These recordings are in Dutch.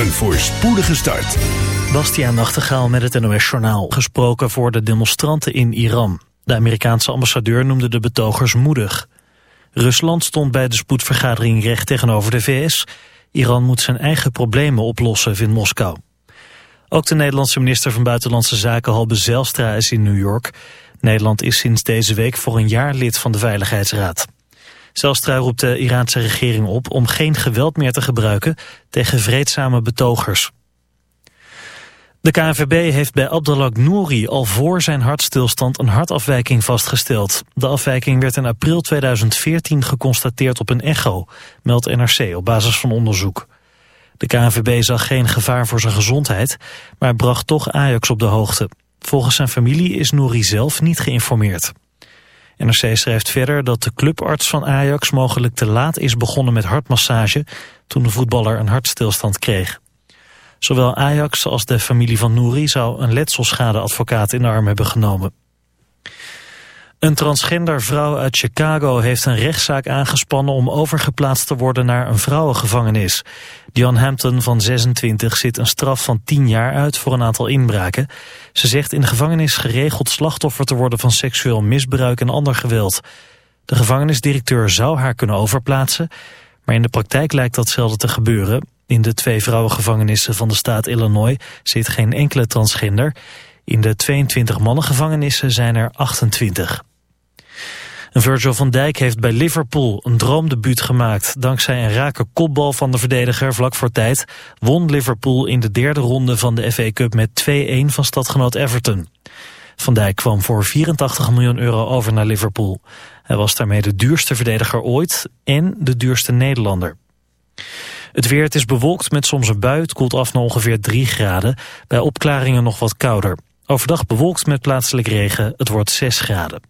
Een voorspoedige start. Bastiaan Nachtegaal met het NOS Journaal. Gesproken voor de demonstranten in Iran. De Amerikaanse ambassadeur noemde de betogers moedig. Rusland stond bij de spoedvergadering recht tegenover de VS. Iran moet zijn eigen problemen oplossen, vindt Moskou. Ook de Nederlandse minister van Buitenlandse Zaken Halbe Zijlstra is in New York. Nederland is sinds deze week voor een jaar lid van de Veiligheidsraad. Zijlstra roept de Iraanse regering op om geen geweld meer te gebruiken tegen vreedzame betogers. De KNVB heeft bij Abdelak Nouri al voor zijn hartstilstand een hartafwijking vastgesteld. De afwijking werd in april 2014 geconstateerd op een echo, meldt NRC op basis van onderzoek. De KNVB zag geen gevaar voor zijn gezondheid, maar bracht toch Ajax op de hoogte. Volgens zijn familie is Nouri zelf niet geïnformeerd. NRC schrijft verder dat de clubarts van Ajax mogelijk te laat is begonnen met hartmassage toen de voetballer een hartstilstand kreeg. Zowel Ajax als de familie van Nouri zou een letselschadeadvocaat in de arm hebben genomen. Een transgender vrouw uit Chicago heeft een rechtszaak aangespannen om overgeplaatst te worden naar een vrouwengevangenis. Diane Hampton van 26 zit een straf van 10 jaar uit voor een aantal inbraken. Ze zegt in de gevangenis geregeld slachtoffer te worden van seksueel misbruik en ander geweld. De gevangenisdirecteur zou haar kunnen overplaatsen, maar in de praktijk lijkt dat zelden te gebeuren. In de twee vrouwengevangenissen van de staat Illinois zit geen enkele transgender. In de 22 mannengevangenissen zijn er 28. Virgil van Dijk heeft bij Liverpool een droomdebuut gemaakt. Dankzij een rake kopbal van de verdediger vlak voor tijd... won Liverpool in de derde ronde van de FA Cup met 2-1 van stadgenoot Everton. Van Dijk kwam voor 84 miljoen euro over naar Liverpool. Hij was daarmee de duurste verdediger ooit en de duurste Nederlander. Het weer, het is bewolkt met soms een bui. Het koelt af naar ongeveer 3 graden. Bij opklaringen nog wat kouder. Overdag bewolkt met plaatselijk regen. Het wordt 6 graden.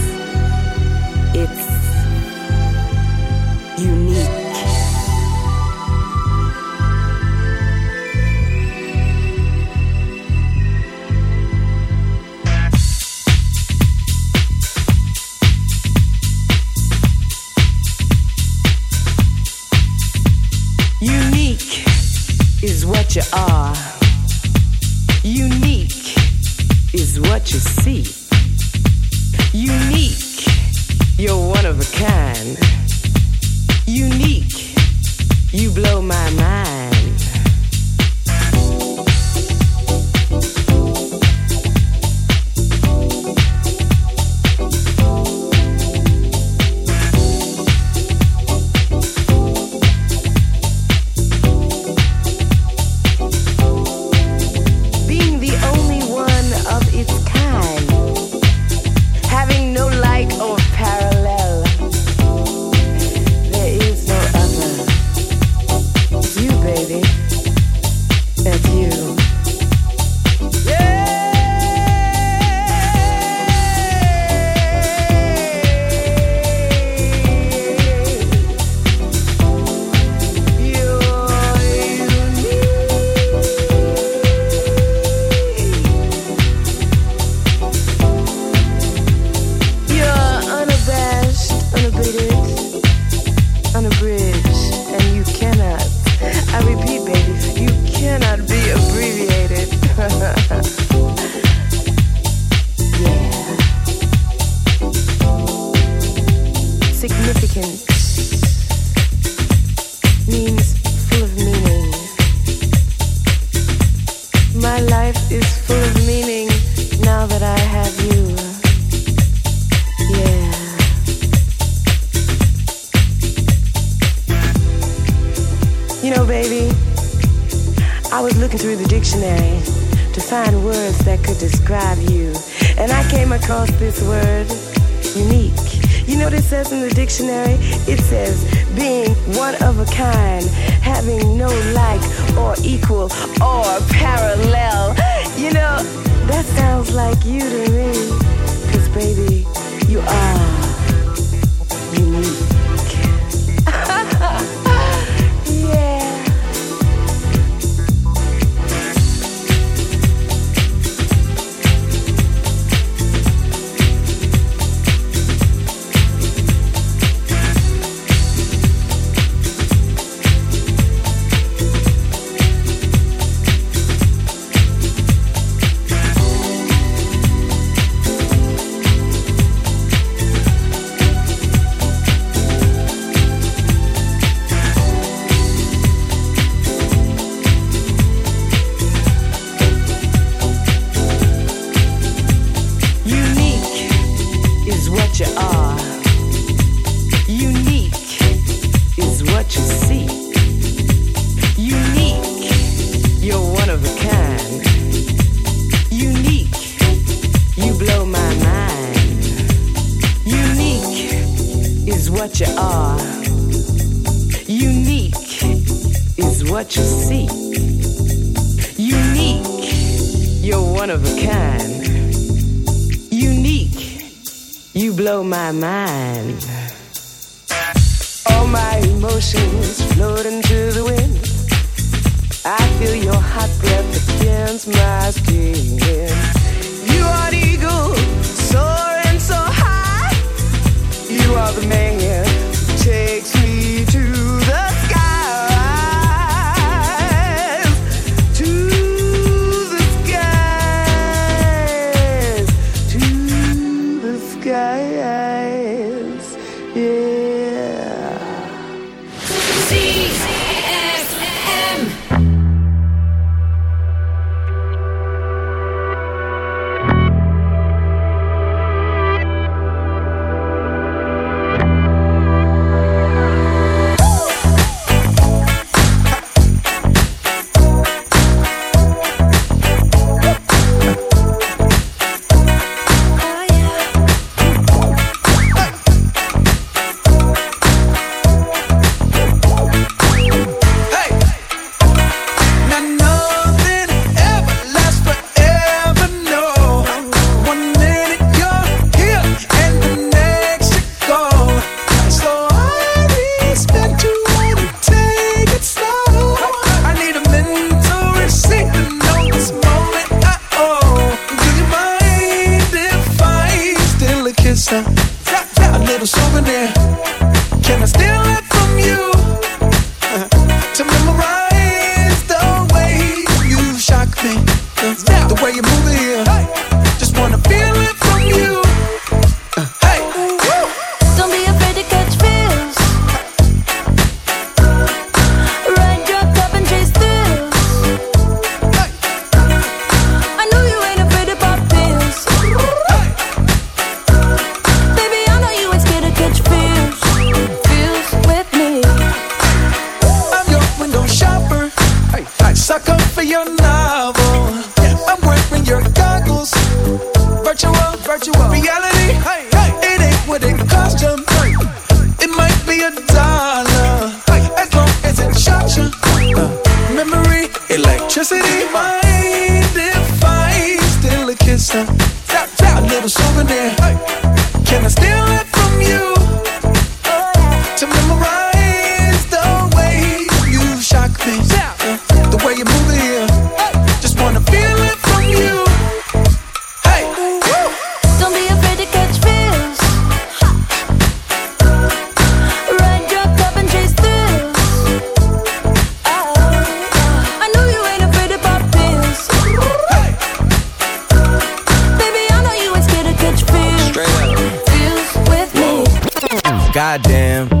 Goddamn,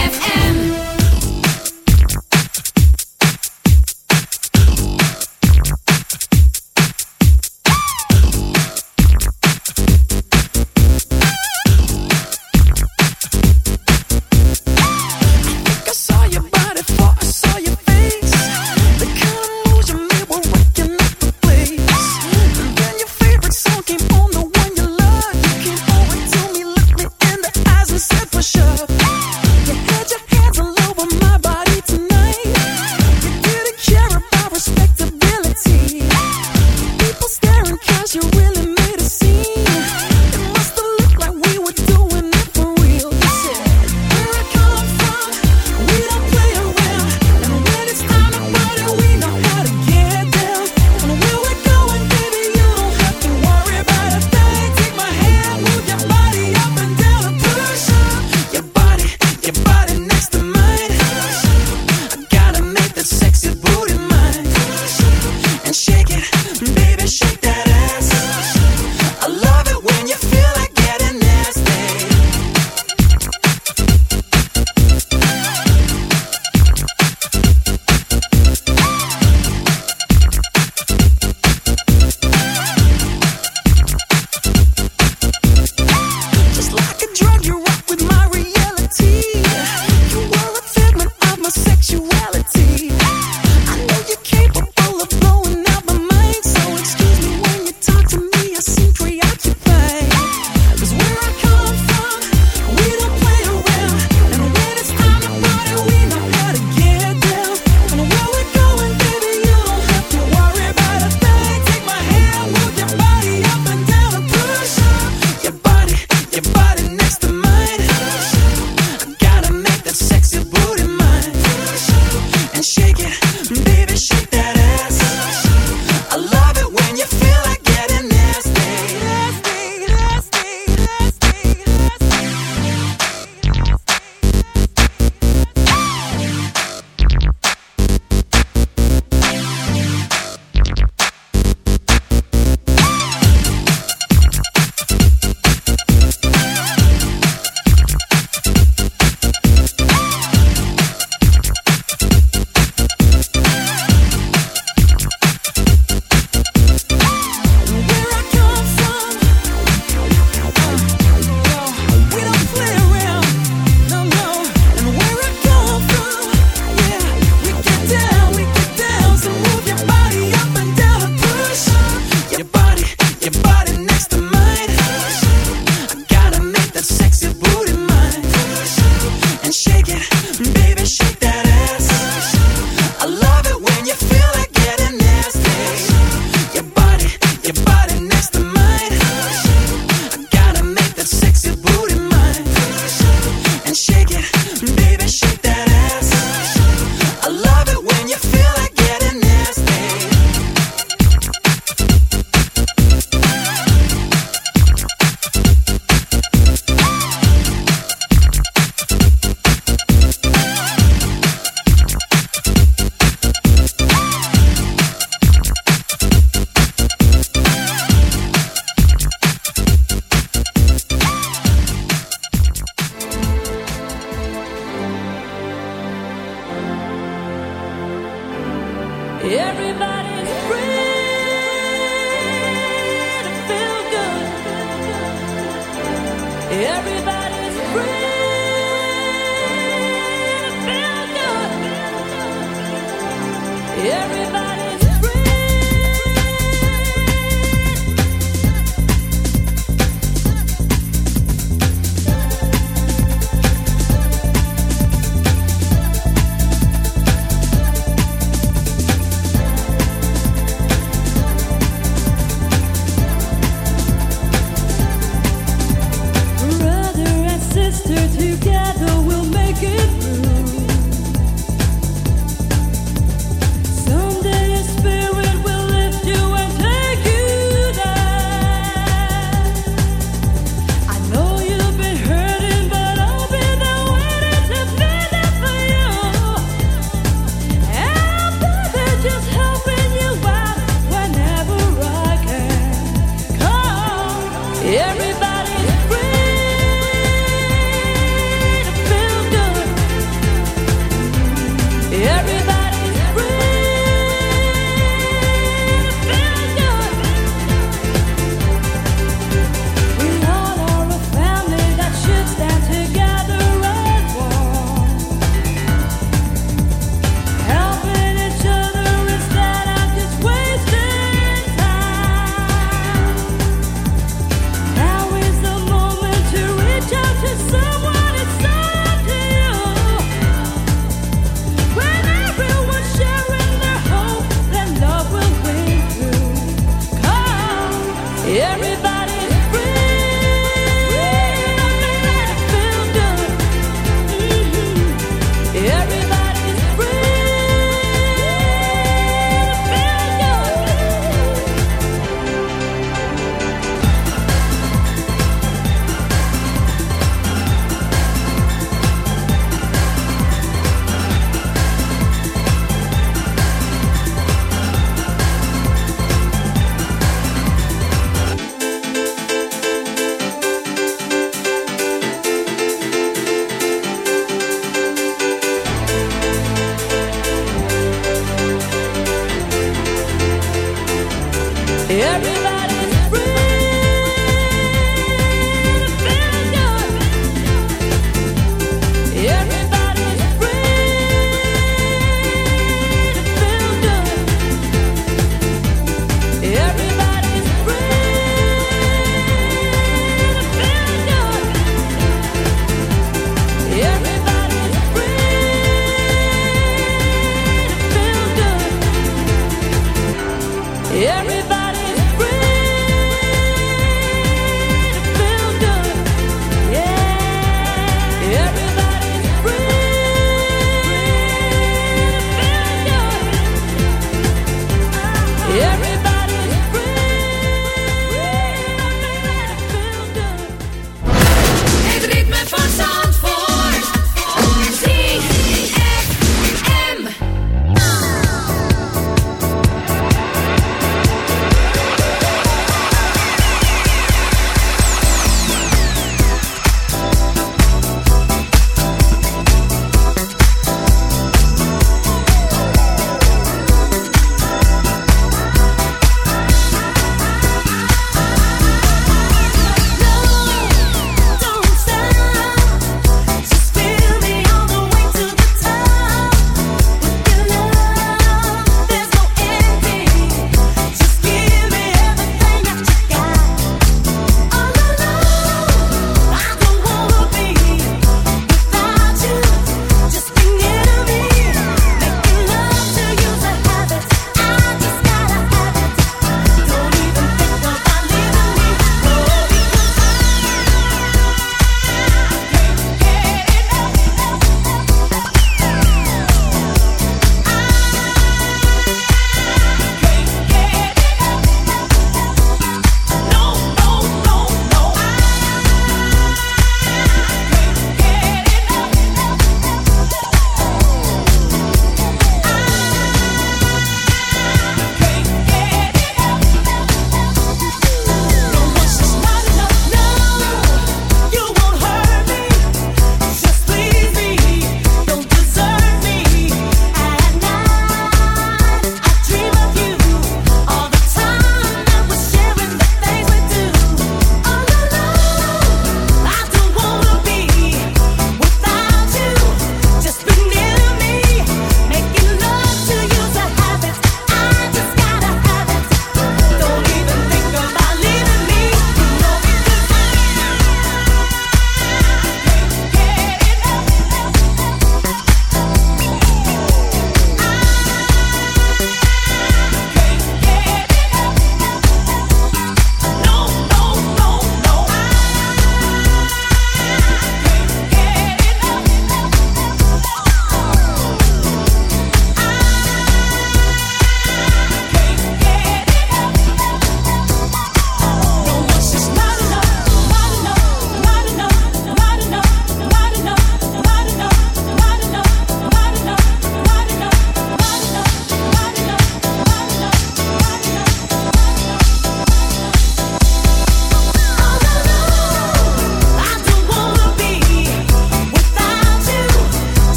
Every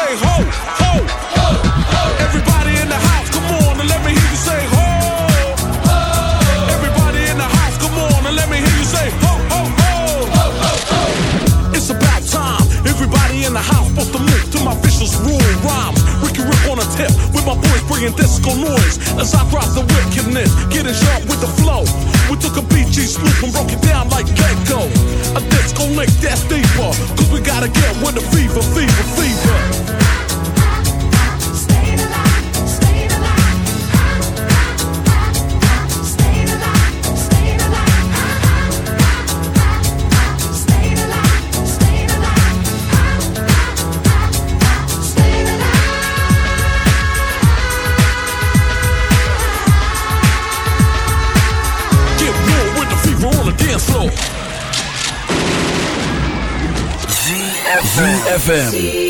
say ho, ho, ho, ho. Everybody in the house, come on and let me hear you say ho. ho. Everybody in the house, come on and let me hear you say ho, ho, ho. ho, ho. It's about time. Everybody in the house, to move to my vicious rule rhymes. Ricky Rip on a tip with my boys bringing disco noise as I drop the wickedness, getting sharp with the flow. We took a BG sloop and broke it down like Gecko. A disco lick that's deeper. Cause we gotta get with the fever, fever, fever. ZFM.